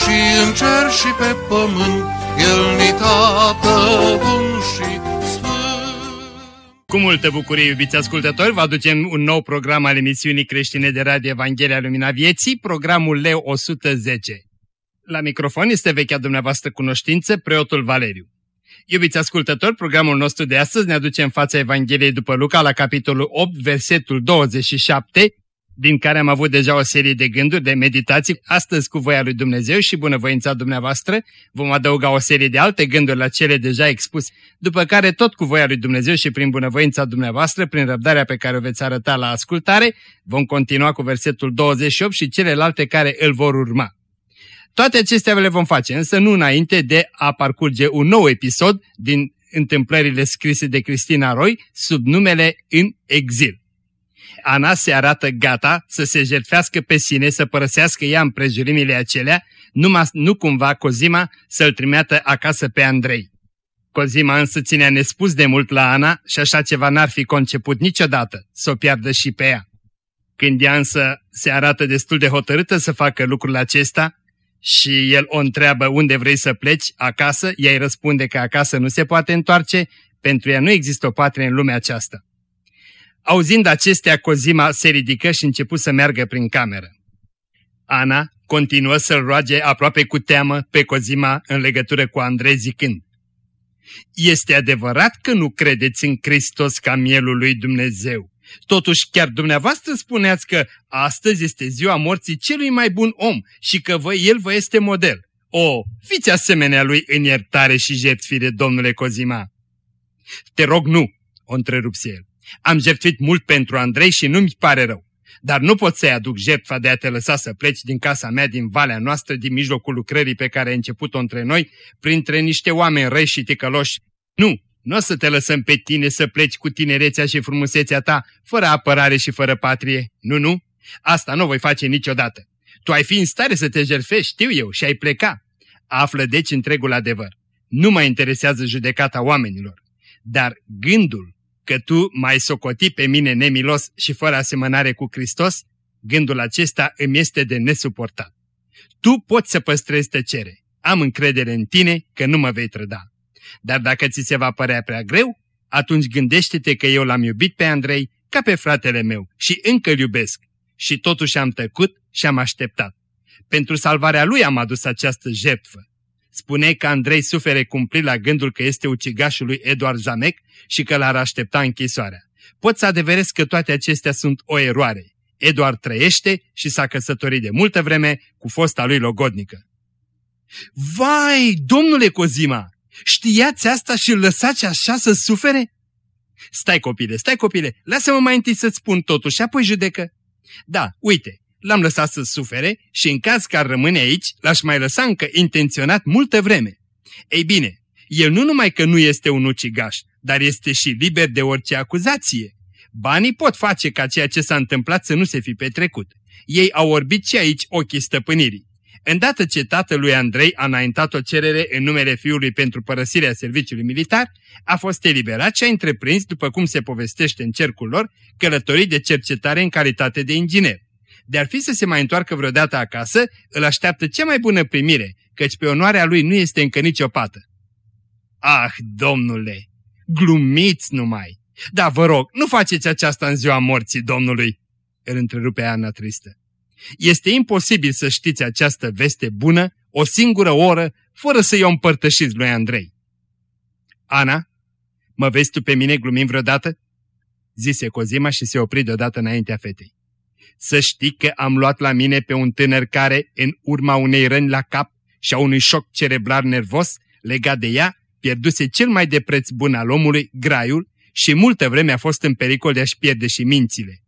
și în cer și pe pământ, El ni tată bun și cu multă bucurie, iubiți ascultători, vă aducem un nou program al emisiunii creștine de radio Evanghelia Lumina Vieții, programul Leo 110. La microfon este vechea dumneavoastră cunoștință, preotul Valeriu. Iubiți ascultători, programul nostru de astăzi ne aduce în fața Evangheliei după Luca la capitolul 8, versetul 27, din care am avut deja o serie de gânduri, de meditații. Astăzi, cu voia lui Dumnezeu și bunăvoința dumneavoastră, vom adăuga o serie de alte gânduri la cele deja expuse, după care tot cu voia lui Dumnezeu și prin bunăvoința dumneavoastră, prin răbdarea pe care o veți arăta la ascultare, vom continua cu versetul 28 și celelalte care îl vor urma. Toate acestea le vom face, însă nu înainte de a parcurge un nou episod din întâmplările scrise de Cristina Roy sub numele În exil. Ana se arată gata să se jertfească pe sine, să părăsească ea împrejurimile acelea, numai nu cumva Cozima să-l trimeată acasă pe Andrei. Cozima însă ținea nespus de mult la Ana și așa ceva n-ar fi conceput niciodată să o piardă și pe ea. Când ea însă se arată destul de hotărâtă să facă lucrul acesta și el o întreabă unde vrei să pleci, acasă, ea îi răspunde că acasă nu se poate întoarce, pentru ea nu există o patrie în lumea aceasta. Auzind acestea, Cozima se ridică și început să meargă prin cameră. Ana continuă să-l roage aproape cu teamă pe Cozima în legătură cu Andrei zicând, Este adevărat că nu credeți în Hristos ca mielul lui Dumnezeu. Totuși chiar dumneavoastră spuneați că astăzi este ziua morții celui mai bun om și că vă, el vă este model. O, fiți asemenea lui în iertare și jertfire, domnule Cozima. Te rog, nu, o întrerupse el. Am jertfit mult pentru Andrei și nu-mi pare rău. Dar nu pot să-i aduc jertfa de a te lăsa să pleci din casa mea, din valea noastră, din mijlocul lucrării pe care ai început-o între noi, printre niște oameni răi și ticăloși. Nu, nu o să te lăsăm pe tine să pleci cu tinerețea și frumusețea ta, fără apărare și fără patrie. Nu, nu, asta nu voi face niciodată. Tu ai fi în stare să te jerfești, știu eu, și ai pleca. Află deci întregul adevăr. Nu mă interesează judecata oamenilor. Dar gândul că tu mai socoti pe mine nemilos și fără asemănare cu Hristos, gândul acesta îmi este de nesuportat. Tu poți să păstrezi tăcere. Am încredere în tine că nu mă vei trăda. Dar dacă ți se va părea prea greu, atunci gândește-te că eu l-am iubit pe Andrei ca pe fratele meu și încă îl iubesc. Și totuși am tăcut și am așteptat. Pentru salvarea lui am adus această jertfă. Spune că Andrei sufere cumplit la gândul că este ucigașul lui Eduard Zamec și că l-ar aștepta închisoarea. Pot să adeveresc că toate acestea sunt o eroare. Eduard trăiește și s-a căsătorit de multă vreme cu fosta lui logodnică. Vai, domnule Cozima, știați asta și îl lăsați așa să sufere? Stai copile, stai copile, lasă-mă mai întâi să-ți spun totul și apoi judecă. Da, uite, l-am lăsat să sufere și în caz că ar rămâne aici, l-aș mai lăsa încă intenționat multă vreme. Ei bine, el nu numai că nu este un ucigaș, dar este și liber de orice acuzație. Banii pot face ca ceea ce s-a întâmplat să nu se fi petrecut. Ei au orbit și aici ochii stăpânirii. Îndată ce tatălui Andrei a înaintat o cerere în numele fiului pentru părăsirea serviciului militar, a fost eliberat și a întreprins, după cum se povestește în cercul lor, călătorii de cercetare în calitate de inginer. De-ar fi să se mai întoarcă vreodată acasă, îl așteaptă cea mai bună primire, căci pe onoarea lui nu este încă nicio pată. Ah, domnule, glumiți numai! Da, vă rog, nu faceți aceasta în ziua morții Domnului, îl întrerupe Ana tristă. Este imposibil să știți această veste bună o singură oră, fără să-i o împărtășiți lui Andrei. Ana, mă vezi tu pe mine glumim vreodată? Zise Cozima și se opri deodată înaintea fetei. Să știi că am luat la mine pe un tânăr care, în urma unei răni la cap și a unui șoc cerebral nervos legat de ea, pierduse cel mai de preț bun al omului, graiul, și multă vreme a fost în pericol de a-și pierde și mințile.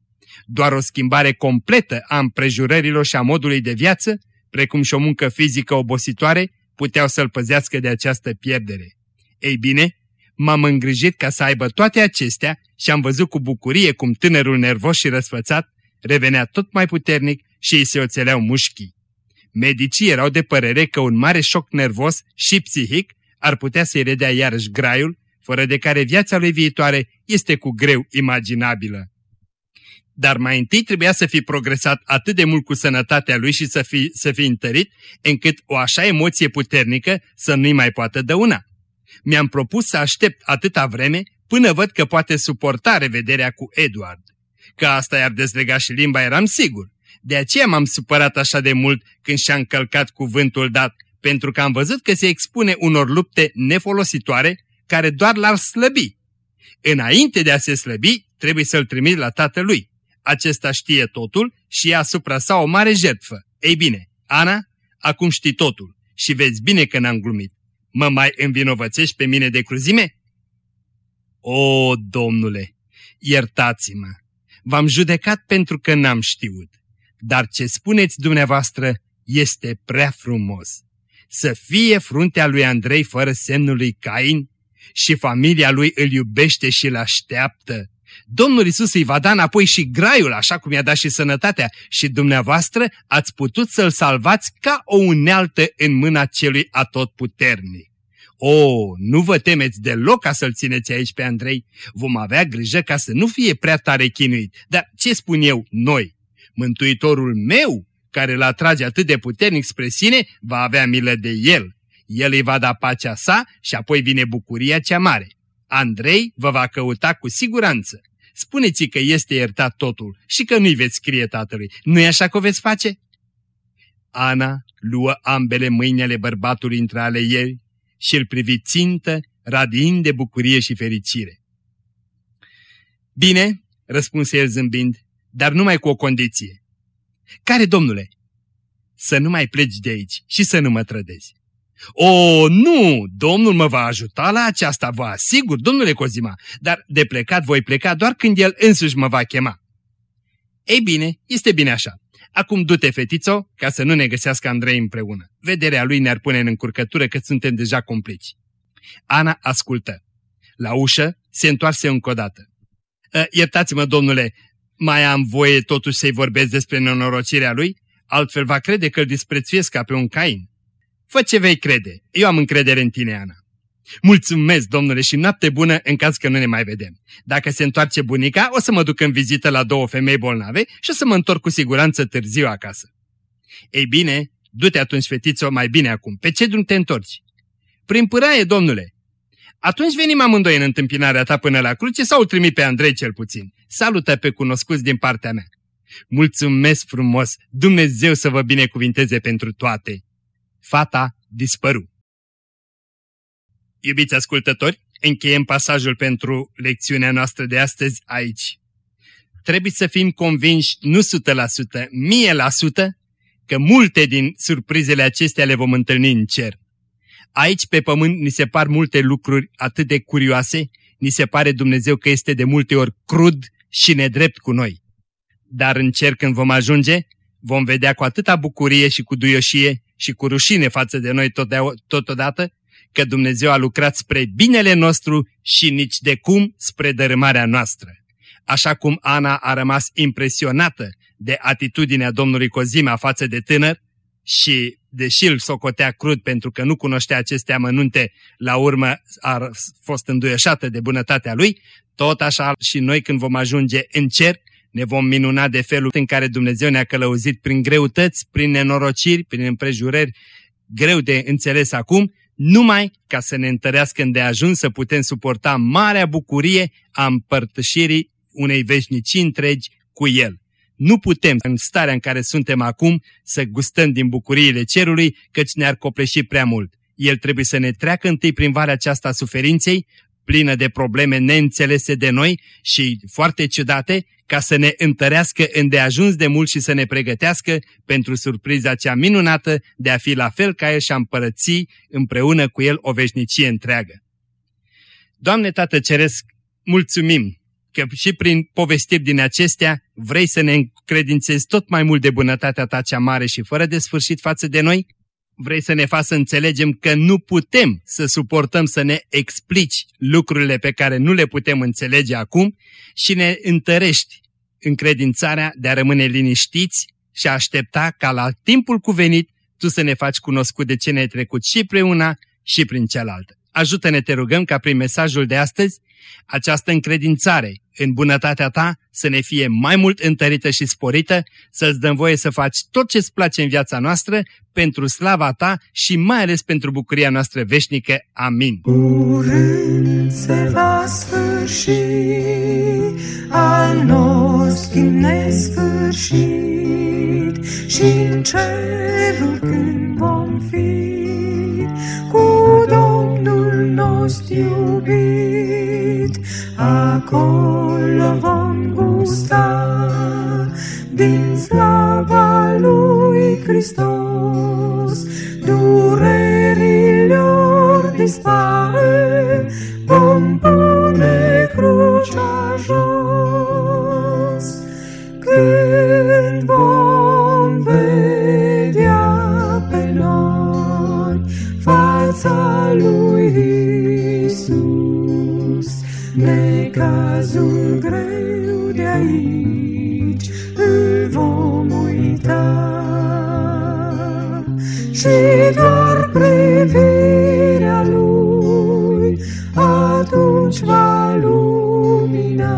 Doar o schimbare completă a împrejurărilor și a modului de viață precum și o muncă fizică obositoare, puteau să-l păzească de această pierdere. Ei bine, m-am îngrijit ca să aibă toate acestea și am văzut cu bucurie cum tânărul nervos și răsfățat revenea tot mai puternic și îi se oțeleau mușchii. Medicii erau de părere că un mare șoc nervos și psihic ar putea să-i redea iarăși graiul, fără de care viața lui viitoare este cu greu imaginabilă. Dar mai întâi trebuia să fi progresat atât de mult cu sănătatea lui și să fi, să fi întărit, încât o așa emoție puternică să nu-i mai poată dăuna. Mi-am propus să aștept atâta vreme până văd că poate suporta revederea cu Edward. Că asta i-ar dezlega și limba eram sigur. De aceea m-am supărat așa de mult când și-a încălcat cuvântul dat, pentru că am văzut că se expune unor lupte nefolositoare care doar l-ar slăbi. Înainte de a se slăbi, trebuie să-l trimit la tatălui. Acesta știe totul și e asupra sa o mare jertfă. Ei bine, Ana, acum știi totul și vezi bine că n-am glumit. Mă mai învinovățești pe mine de cruzime? O, domnule, iertați-mă, v-am judecat pentru că n-am știut, dar ce spuneți dumneavoastră este prea frumos. Să fie fruntea lui Andrei fără semnul lui Cain și familia lui îl iubește și îl așteaptă. Domnul Isus îi va da înapoi și graiul, așa cum i-a dat și sănătatea, și dumneavoastră ați putut să-l salvați ca o unealtă în mâna celui atotputernic. O, nu vă temeți deloc ca să-l țineți aici pe Andrei. Vom avea grijă ca să nu fie prea tare chinuit. Dar ce spun eu, noi? Mântuitorul meu, care îl atrage atât de puternic spre sine, va avea milă de el. El îi va da pacea sa și apoi vine bucuria cea mare. Andrei vă va căuta cu siguranță. Spuneți că este iertat totul și că nu-i veți scrie tatălui. Nu-i așa că o veți face? Ana luă ambele mâini ale bărbatului între ale ei și îl privi țintă, radiind de bucurie și fericire. Bine, răspunse el zâmbind, dar numai cu o condiție. Care, domnule? Să nu mai pleci de aici și să nu mă trădezi. O, nu, domnul mă va ajuta la aceasta, vă asigur, domnule Cozima, dar de plecat voi pleca doar când el însuși mă va chema. Ei bine, este bine așa. Acum du-te, fetițo, ca să nu ne găsească Andrei împreună. Vederea lui ne-ar pune în încurcătură că suntem deja complici. Ana ascultă. La ușă se întoarse încă o dată. Ă, iertați-mă, domnule, mai am voie totuși să-i vorbesc despre nenorocirea lui? Altfel va crede că îl disprețuiesc ca pe un cain. Fă ce vei crede. Eu am încredere în tine, Ana. Mulțumesc, domnule, și noapte bună în caz că nu ne mai vedem. Dacă se întoarce bunica, o să mă duc în vizită la două femei bolnave și o să mă întorc cu siguranță târziu acasă. Ei bine, du-te atunci, fetițo, mai bine acum. Pe ce drum te întorci? Prin pâraie, domnule. Atunci venim amândoi în întâmpinarea ta până la cruce sau îl trimit pe Andrei cel puțin. Salută pe cunoscuți din partea mea. Mulțumesc frumos, Dumnezeu să vă binecuvinteze pentru toate. Fata dispăru. Iubiți ascultători, încheiem pasajul pentru lecțiunea noastră de astăzi aici. Trebuie să fim convinși nu 100%, mie la sută, că multe din surprizele acestea le vom întâlni în cer. Aici pe pământ ni se par multe lucruri atât de curioase, ni se pare Dumnezeu că este de multe ori crud și nedrept cu noi. Dar în cer când vom ajunge, vom vedea cu atâta bucurie și cu duioșie și cu rușine față de noi totodată că Dumnezeu a lucrat spre binele nostru și nici de cum spre dărâmarea noastră. Așa cum Ana a rămas impresionată de atitudinea domnului Cozima față de tânăr și, deși îl socotea crud pentru că nu cunoștea aceste amănunte, la urmă a fost înduieșată de bunătatea lui, tot așa și noi când vom ajunge în cer, ne vom minuna de felul în care Dumnezeu ne-a călăuzit prin greutăți, prin nenorociri, prin împrejurări greu de înțeles acum, numai ca să ne întărească îndeajuns să putem suporta marea bucurie a împărtășirii unei veșnicii întregi cu El. Nu putem, în starea în care suntem acum, să gustăm din bucuriile cerului, căci ne-ar copleși prea mult. El trebuie să ne treacă întâi prin varea aceasta a suferinței, plină de probleme neînțelese de noi și foarte ciudate, ca să ne întărească îndeajuns de mult și să ne pregătească pentru surpriza cea minunată de a fi la fel ca El și a împărăți împreună cu El o veșnicie întreagă. Doamne Tată Ceresc, mulțumim că și prin povestiri din acestea vrei să ne încredințezi tot mai mult de bunătatea ta cea mare și fără de sfârșit față de noi? Vrei să ne faci să înțelegem că nu putem să suportăm să ne explici lucrurile pe care nu le putem înțelege acum și ne întărești încredințarea de a rămâne liniștiți și a aștepta ca la timpul cuvenit tu să ne faci cunoscut de ce ne-ai trecut și prin una și prin cealaltă. Ajută-ne, te rugăm, ca prin mesajul de astăzi, această încredințare în bunătatea ta să ne fie mai mult întărită și sporită, să-ți dăm voie să faci tot ce-ți place în viața noastră, pentru slava ta și mai ales pentru bucuria noastră veșnică. Amin. Curând se va sfârși al nostru nesfârșit și în cerul când vom fi cu Domnul nostru iubit, acolo vom gusta. Din slava lui Hristos, durerilor dispare, Și doar privirea lui atunci va lumina.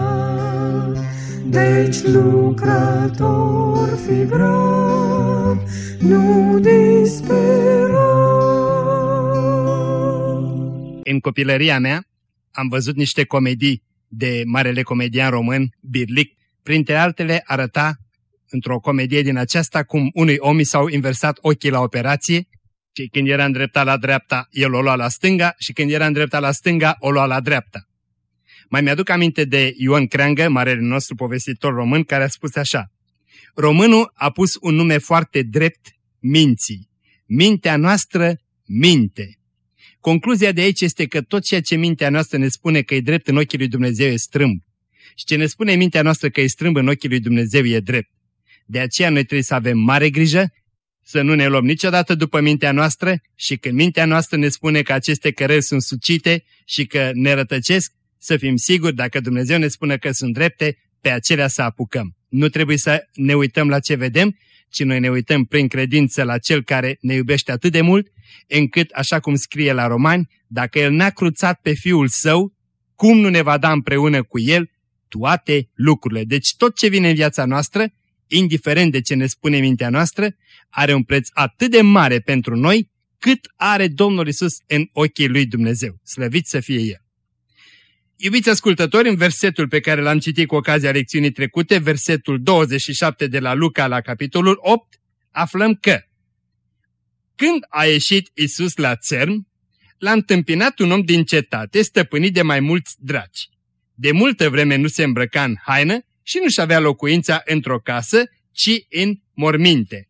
Deci lucrător fi brav, nu dispera. În copilăria mea am văzut niște comedii de marele comedian român, Birlic. Printre altele arăta într-o comedie din aceasta cum unui om i s-au inversat ochii la operație și când era îndreptat la dreapta, el o lua la stânga și când era îndreptat la stânga, o lua la dreapta. Mai mi-aduc aminte de Ion Creangă, marele nostru povestitor român, care a spus așa. Românul a pus un nume foarte drept minții. Mintea noastră minte. Concluzia de aici este că tot ceea ce mintea noastră ne spune că e drept în ochii lui Dumnezeu e strâmb. Și ce ne spune mintea noastră că e strâmb în ochii lui Dumnezeu e drept. De aceea noi trebuie să avem mare grijă să nu ne luăm niciodată după mintea noastră și când mintea noastră ne spune că aceste cărări sunt sucite și că ne rătăcesc, să fim siguri, dacă Dumnezeu ne spune că sunt drepte, pe acelea să apucăm. Nu trebuie să ne uităm la ce vedem, ci noi ne uităm prin credință la Cel care ne iubește atât de mult, încât, așa cum scrie la Romani, dacă El n-a cruțat pe Fiul Său, cum nu ne va da împreună cu El toate lucrurile? Deci tot ce vine în viața noastră, indiferent de ce ne spune mintea noastră, are un preț atât de mare pentru noi, cât are Domnul Isus în ochii lui Dumnezeu. Slăvit să fie El! Iubiți ascultători, în versetul pe care l-am citit cu ocazia lecțiunii trecute, versetul 27 de la Luca la capitolul 8, aflăm că când a ieșit Isus la țărm, l-a întâmpinat un om din cetate, stăpânit de mai mulți draci. De multă vreme nu se îmbrăca în haină și nu-și avea locuința într-o casă, ci în morminte.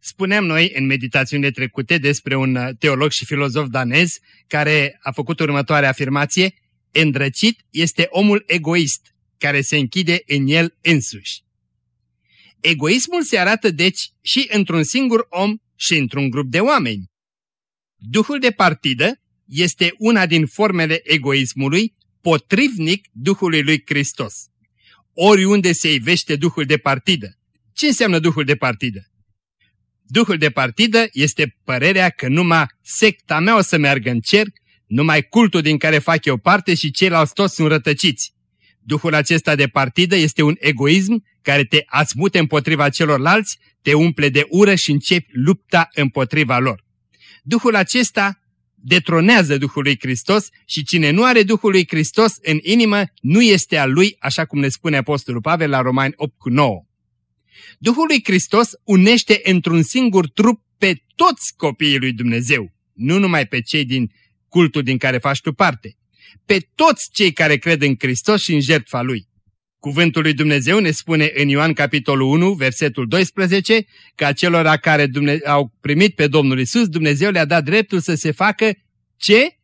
Spuneam noi în meditațiunile trecute despre un teolog și filozof danez care a făcut următoarea afirmație, îndrăcit este omul egoist, care se închide în el însuși. Egoismul se arată deci și într-un singur om și într-un grup de oameni. Duhul de partidă este una din formele egoismului potrivnic Duhului lui Hristos. Oriunde se ivește Duhul de partidă. Ce înseamnă Duhul de partidă? Duhul de partidă este părerea că numai secta mea o să meargă în cer, numai cultul din care fac eu parte și ceilalți toți sunt rătăciți. Duhul acesta de partidă este un egoism care te asmute împotriva celorlalți, te umple de ură și începi lupta împotriva lor. Duhul acesta detronează Duhul lui Hristos și cine nu are Duhul lui Hristos în inimă nu este al lui, așa cum ne spune Apostolul Pavel la Romani 8 cu 9. Duhul lui Hristos unește într-un singur trup pe toți copiii lui Dumnezeu, nu numai pe cei din cultul din care faci tu parte, pe toți cei care cred în Hristos și în jertfa Lui. Cuvântul lui Dumnezeu ne spune în Ioan capitolul 1, versetul 12, că acelora care Dumne au primit pe Domnul Isus, Dumnezeu le-a dat dreptul să se facă ce?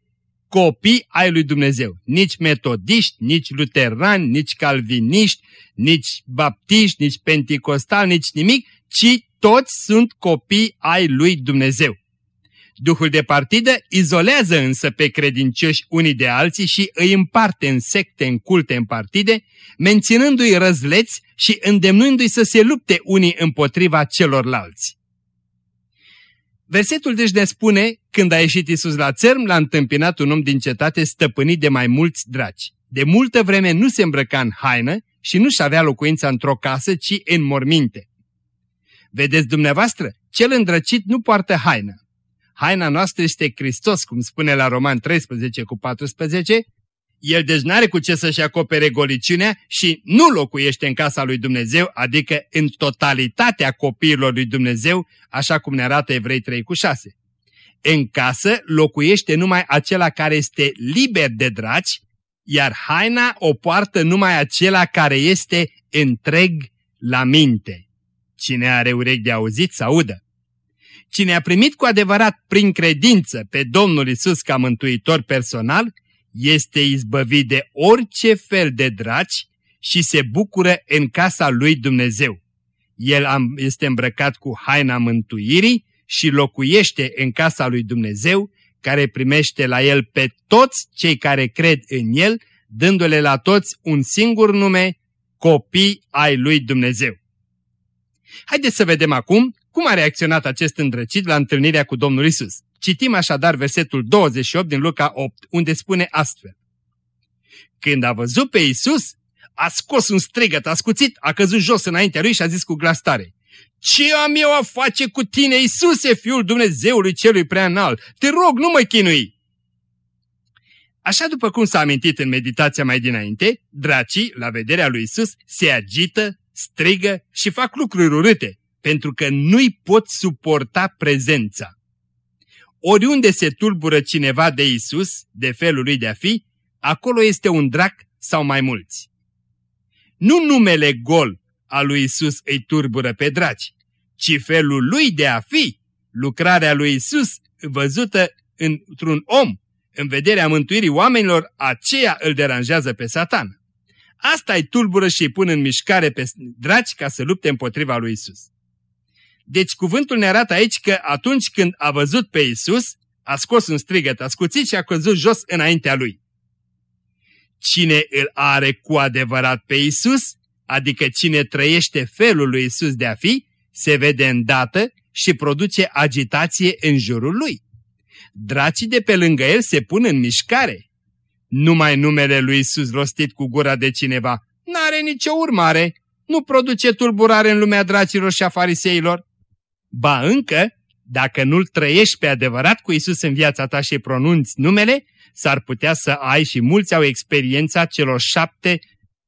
copii ai lui Dumnezeu. Nici metodiști, nici luterani, nici calviniști, nici baptiști, nici penticostali, nici nimic, ci toți sunt copii ai lui Dumnezeu. Duhul de partidă izolează însă pe credincioși unii de alții și îi împarte în secte, în culte, în partide, menținându-i răzleți și îndemnându-i să se lupte unii împotriva celorlalți. Versetul deci ne spune, când a ieșit Isus la țărm, l-a întâmpinat un om din cetate stăpânit de mai mulți draci. De multă vreme nu se îmbrăca în haină și nu-și avea locuința într-o casă, ci în morminte. Vedeți dumneavoastră, cel îndrăcit nu poartă haină. Haina noastră este Hristos, cum spune la Roman 13 cu 14, el deci n-are cu ce să-și acopere goliciunea și nu locuiește în casa lui Dumnezeu, adică în totalitatea copiilor lui Dumnezeu, așa cum ne arată Evrei 3 cu 6. În casă locuiește numai acela care este liber de draci, iar haina o poartă numai acela care este întreg la minte. Cine are urechi de auzit să audă. Cine a primit cu adevărat prin credință pe Domnul Isus ca mântuitor personal, este izbăvit de orice fel de draci și se bucură în casa lui Dumnezeu. El este îmbrăcat cu haina mântuirii și locuiește în casa lui Dumnezeu, care primește la el pe toți cei care cred în el, dându-le la toți un singur nume, copii ai lui Dumnezeu. Haideți să vedem acum cum a reacționat acest îndrăcit la întâlnirea cu Domnul Isus. Citim așadar versetul 28 din Luca 8, unde spune astfel. Când a văzut pe Isus, a scos un strigăt ascuțit, a căzut jos înaintea lui și a zis cu glas tare, Ce am eu a face cu tine, Isuse, Fiul Dumnezeului Celui Preanal? Te rog, nu mă chinui! Așa după cum s-a amintit în meditația mai dinainte, dracii, la vederea lui Isus, se agită, strigă și fac lucruri urâte, pentru că nu-i pot suporta prezența. Oriunde se tulbură cineva de Isus, de felul lui de a fi, acolo este un drac sau mai mulți. Nu numele gol al lui Isus îi turbură pe draci, ci felul lui de a fi, lucrarea lui Isus văzută într-un om, în vederea mântuirii oamenilor, aceea îl deranjează pe satan. Asta îi tulbură și îi pun în mișcare pe draci ca să lupte împotriva lui Isus. Deci cuvântul ne arată aici că atunci când a văzut pe Isus, a scos un strigăt ascuțit și a căzut jos înaintea lui. Cine îl are cu adevărat pe Isus, adică cine trăiește felul lui Isus de a fi, se vede îndată și produce agitație în jurul lui. Dracii de pe lângă el se pun în mișcare. Numai numele lui Isus rostit cu gura de cineva n-are nicio urmare, nu produce tulburare în lumea dracilor și a fariseilor. Ba încă, dacă nu-L trăiești pe adevărat cu Isus în viața ta și pronunți numele, s-ar putea să ai și mulți au experiența celor șapte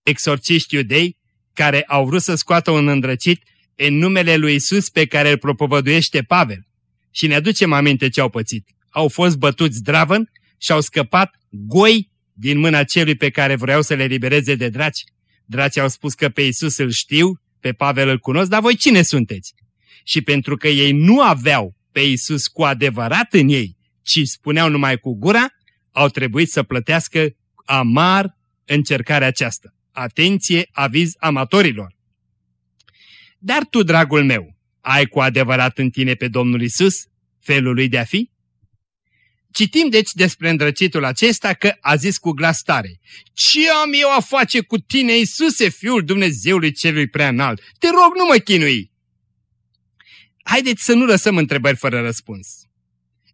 exorciști iudei care au vrut să scoată un îndrăcit în numele lui Isus pe care îl propovăduiește Pavel. Și ne aducem aminte ce au pățit. Au fost bătuți zdravăn și au scăpat goi din mâna celui pe care vreau să le libereze de draci. Dracii au spus că pe Isus îl știu, pe Pavel îl cunosc, dar voi cine sunteți? Și pentru că ei nu aveau pe Isus cu adevărat în ei, ci spuneau numai cu gura, au trebuit să plătească amar încercarea aceasta. Atenție, aviz amatorilor! Dar tu, dragul meu, ai cu adevărat în tine pe Domnul Isus, felul lui de a fi? Citim deci despre îndrăcitul acesta că a zis cu glas tare, Ce am eu a face cu tine, Iisuse, Fiul Dumnezeului Celui Preanalt? Te rog, nu mă chinui! Haideți să nu lăsăm întrebări fără răspuns.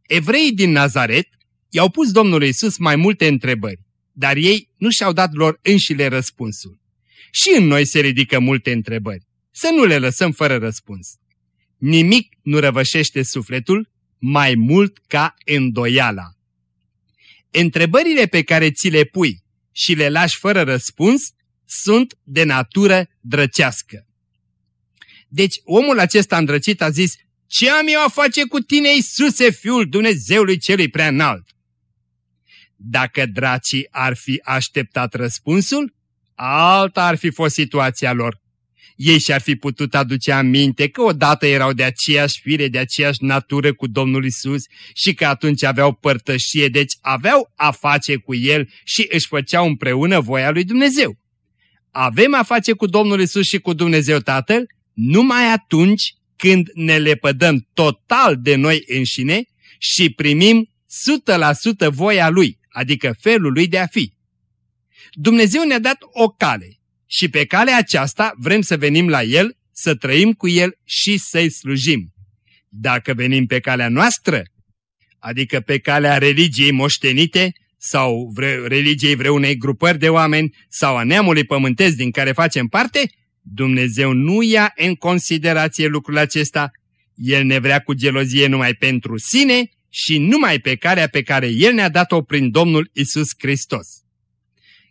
Evreii din Nazaret i-au pus Domnului Isus mai multe întrebări, dar ei nu și-au dat lor înșile răspunsul. Și în noi se ridică multe întrebări. Să nu le lăsăm fără răspuns. Nimic nu răvășește sufletul mai mult ca îndoiala. Întrebările pe care ți le pui și le lași fără răspuns sunt de natură drăcească. Deci omul acesta îndrăcit a zis, ce am eu a face cu tine, Iisuse, Fiul Dumnezeului Celui Prea Înalt? Dacă dracii ar fi așteptat răspunsul, alta ar fi fost situația lor. Ei și-ar fi putut aduce aminte că odată erau de aceeași fire, de aceeași natură cu Domnul Isus și că atunci aveau părtășie, deci aveau a face cu El și își făceau împreună voia lui Dumnezeu. Avem a face cu Domnul Isus și cu Dumnezeu Tatăl numai atunci când ne lepădăm total de noi înșine și primim 100% voia Lui, adică felul Lui de a fi. Dumnezeu ne-a dat o cale și pe calea aceasta vrem să venim la El, să trăim cu El și să-i slujim. Dacă venim pe calea noastră, adică pe calea religiei moștenite sau vre, religiei vreunei grupări de oameni sau a neamului pământesc din care facem parte, Dumnezeu nu ia în considerație lucrul acesta, El ne vrea cu gelozie numai pentru sine și numai pe calea pe care El ne-a dat-o prin Domnul Isus Hristos.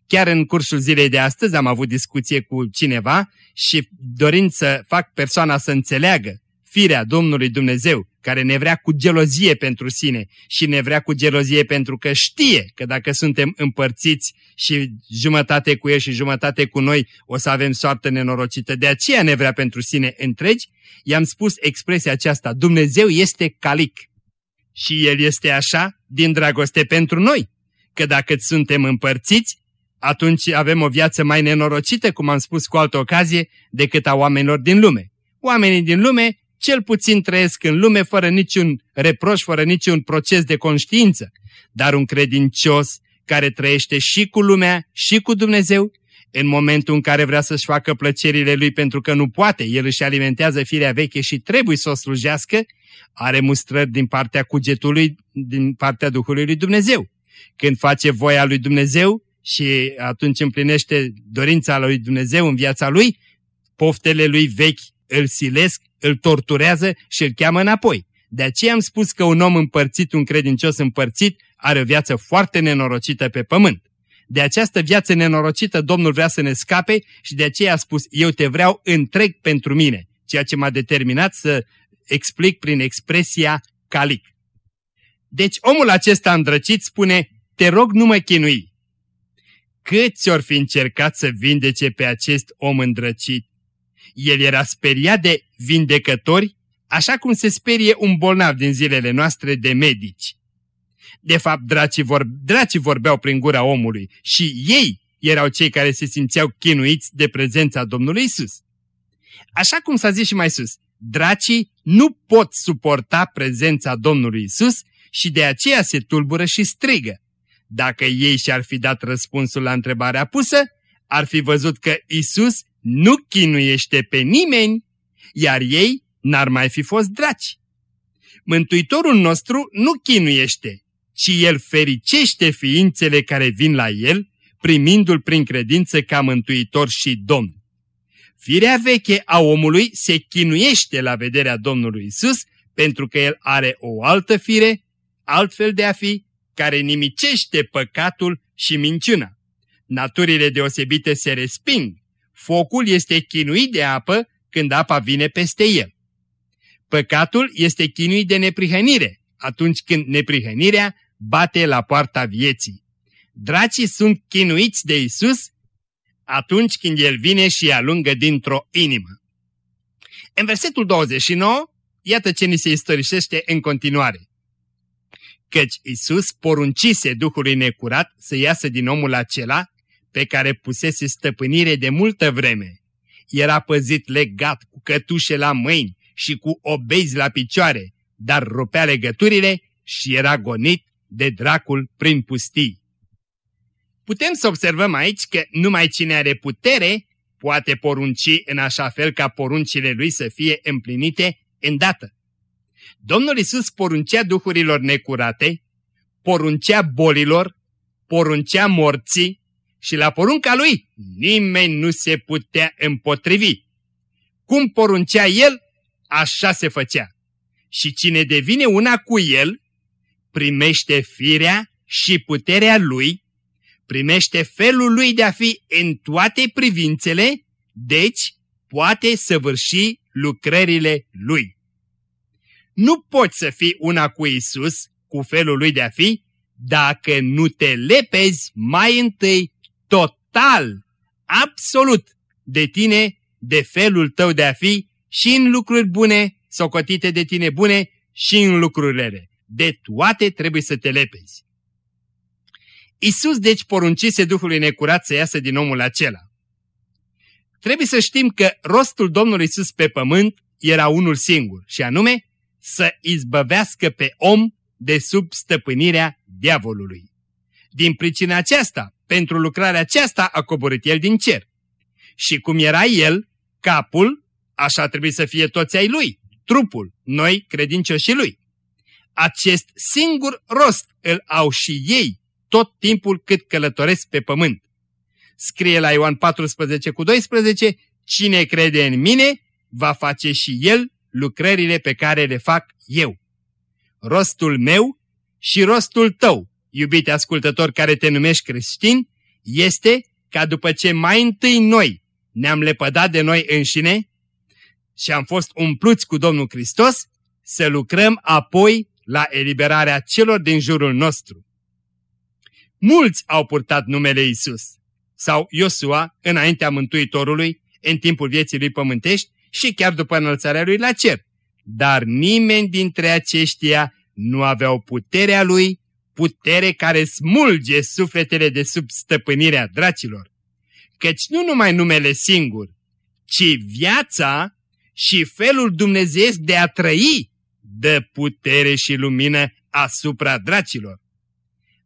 Chiar în cursul zilei de astăzi am avut discuție cu cineva și dorind să fac persoana să înțeleagă firea Domnului Dumnezeu, care ne vrea cu gelozie pentru sine și ne vrea cu gelozie pentru că știe că dacă suntem împărțiți și jumătate cu El și jumătate cu noi, o să avem soartă nenorocită. De aceea ne vrea pentru sine întregi. I-am spus expresia aceasta, Dumnezeu este calic. Și El este așa din dragoste pentru noi, că dacă suntem împărțiți, atunci avem o viață mai nenorocită, cum am spus cu altă ocazie, decât a oamenilor din lume. Oamenii din lume cel puțin trăiesc în lume fără niciun reproș, fără niciun proces de conștiință, dar un credincios care trăiește și cu lumea și cu Dumnezeu, în momentul în care vrea să-și facă plăcerile lui pentru că nu poate, el își alimentează firea veche și trebuie să o slujească, are mustrări din partea cugetului, din partea Duhului lui Dumnezeu. Când face voia lui Dumnezeu și atunci împlinește dorința lui Dumnezeu în viața lui, poftele lui vechi îl silesc, îl torturează și îl cheamă înapoi. De aceea am spus că un om împărțit, un credincios împărțit, are o viață foarte nenorocită pe pământ. De această viață nenorocită Domnul vrea să ne scape și de aceea a spus, eu te vreau întreg pentru mine, ceea ce m-a determinat să explic prin expresia calic. Deci omul acesta îndrăcit spune, te rog nu mă chinui. Câți ori fi încercat să vindece pe acest om îndrăcit? El era speriat de vindecători, așa cum se sperie un bolnav din zilele noastre de medici. De fapt, dracii, vor, dracii vorbeau prin gura omului și ei erau cei care se simțeau chinuiți de prezența Domnului Isus. Așa cum s-a zis și mai sus, dracii nu pot suporta prezența Domnului Isus și de aceea se tulbură și strigă. Dacă ei și-ar fi dat răspunsul la întrebarea pusă, ar fi văzut că Isus nu chinuiește pe nimeni, iar ei n-ar mai fi fost draci. Mântuitorul nostru nu chinuiește, ci El fericește ființele care vin la El, primindu-L prin credință ca mântuitor și Domn. Firea veche a omului se chinuiește la vederea Domnului Isus, pentru că El are o altă fire, altfel de a fi, care nimicește păcatul și minciuna. Naturile deosebite se resping, Focul este chinuit de apă când apa vine peste el. Păcatul este chinuit de neprihănire atunci când neprihănirea bate la poarta vieții. Dracii sunt chinuiți de Isus atunci când El vine și alungă dintr-o inimă. În versetul 29, iată ce ni se istorisește în continuare. Căci Isus poruncise Duhului necurat să iasă din omul acela pe care pusese stăpânire de multă vreme. Era păzit legat cu cătușe la mâini și cu obezi la picioare, dar rupea legăturile și era gonit de dracul prin pustii. Putem să observăm aici că numai cine are putere poate porunci în așa fel ca poruncile lui să fie împlinite îndată. Domnul Isus poruncea duhurilor necurate, poruncea bolilor, poruncea morții, și la porunca lui nimeni nu se putea împotrivi. Cum poruncea el, așa se făcea. Și cine devine una cu el, primește firea și puterea lui, primește felul lui de a fi în toate privințele, deci poate săvârși lucrările lui. Nu poți să fii una cu Isus, cu felul lui de a fi, dacă nu te lepezi mai întâi total, absolut de tine, de felul tău de a fi și în lucruri bune, socotite de tine bune, și în lucrurile De toate trebuie să te lepezi. Isus deci poruncise Duhului necurat să iasă din omul acela. Trebuie să știm că rostul Domnului Isus pe pământ era unul singur, și anume să izbăvească pe om de sub stăpânirea diavolului. Din pricina aceasta, pentru lucrarea aceasta a coborât el din cer. Și cum era el, capul, așa trebuie să fie toți ai lui, trupul, noi credincioșii lui. Acest singur rost îl au și ei tot timpul cât călătoresc pe pământ. Scrie la Ioan 14 cu 12, cine crede în mine, va face și el lucrările pe care le fac eu. Rostul meu și rostul tău, iubite ascultător care te numești creștin, este ca după ce mai întâi noi ne-am lepădat de noi înșine și am fost umpluți cu Domnul Hristos, să lucrăm apoi la eliberarea celor din jurul nostru. Mulți au purtat numele Isus sau Iosua înaintea Mântuitorului în timpul vieții lui pământești și chiar după înălțarea lui la cer. Dar nimeni dintre aceștia nu aveau puterea lui, putere care smulge sufletele de sub stăpânirea dracilor. Căci nu numai numele singur, ci viața și felul dumnezeiesc de a trăi dă putere și lumină asupra dracilor.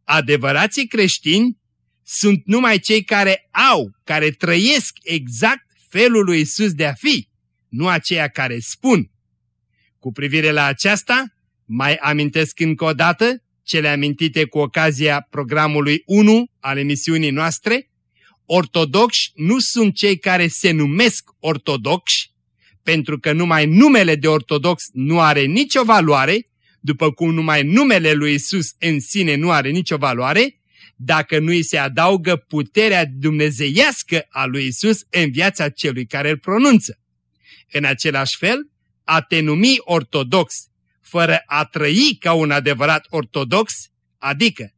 Adevărații creștini sunt numai cei care au, care trăiesc exact felul lui Isus de a fi, nu aceia care spun. Cu privire la aceasta, mai amintesc încă o dată cele amintite cu ocazia programului 1 al emisiunii noastre, ortodoxi nu sunt cei care se numesc ortodoxi, pentru că numai numele de ortodox nu are nicio valoare, după cum numai numele lui Isus în sine nu are nicio valoare, dacă nu îi se adaugă puterea dumnezeiască a lui Isus în viața celui care îl pronunță. În același fel, a te numi ortodox fără a trăi ca un adevărat ortodox, adică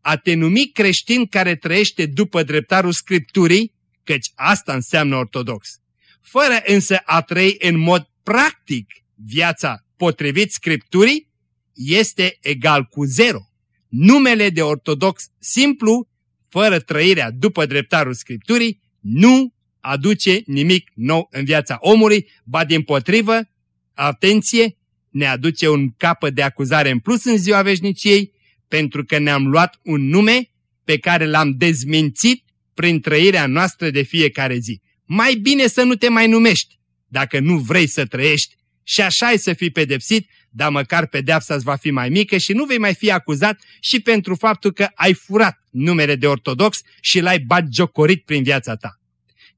a te numi creștin care trăiește după dreptarul Scripturii, căci asta înseamnă ortodox, fără însă a trăi în mod practic viața potrivit Scripturii, este egal cu zero. Numele de ortodox simplu, fără trăirea după dreptarul Scripturii, nu aduce nimic nou în viața omului, ba din potrivă, atenție, ne aduce un capăt de acuzare în plus în ziua veșniciei, pentru că ne-am luat un nume pe care l-am dezmințit prin trăirea noastră de fiecare zi. Mai bine să nu te mai numești, dacă nu vrei să trăiești, și așa ai să fii pedepsit, dar măcar pedeapsa îți va fi mai mică și nu vei mai fi acuzat și pentru faptul că ai furat numele de ortodox și l-ai batjocorit prin viața ta.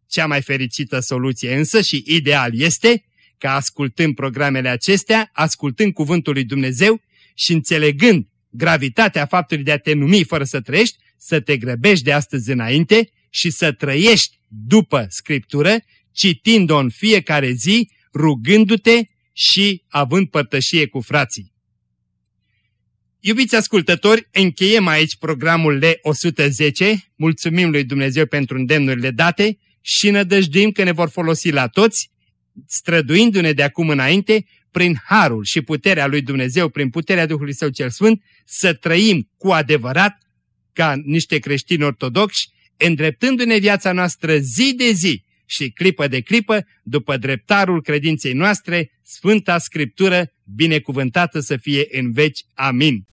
Cea mai fericită soluție însă și ideal este ca ascultând programele acestea, ascultând cuvântul lui Dumnezeu și înțelegând gravitatea faptului de a te numi fără să trăiești, să te grăbești de astăzi înainte și să trăiești după Scriptură, citind-o în fiecare zi, rugându-te și având părtășie cu frații. Iubiți ascultători, încheiem aici programul L110, mulțumim lui Dumnezeu pentru îndemnurile date și nădăjduim că ne vor folosi la toți, străduindu-ne de acum înainte, prin harul și puterea lui Dumnezeu, prin puterea Duhului Său cel Sfânt, să trăim cu adevărat ca niște creștini ortodoxi, îndreptându-ne viața noastră zi de zi și clipă de clipă, după dreptarul credinței noastre, Sfânta Scriptură, binecuvântată să fie în veci. Amin.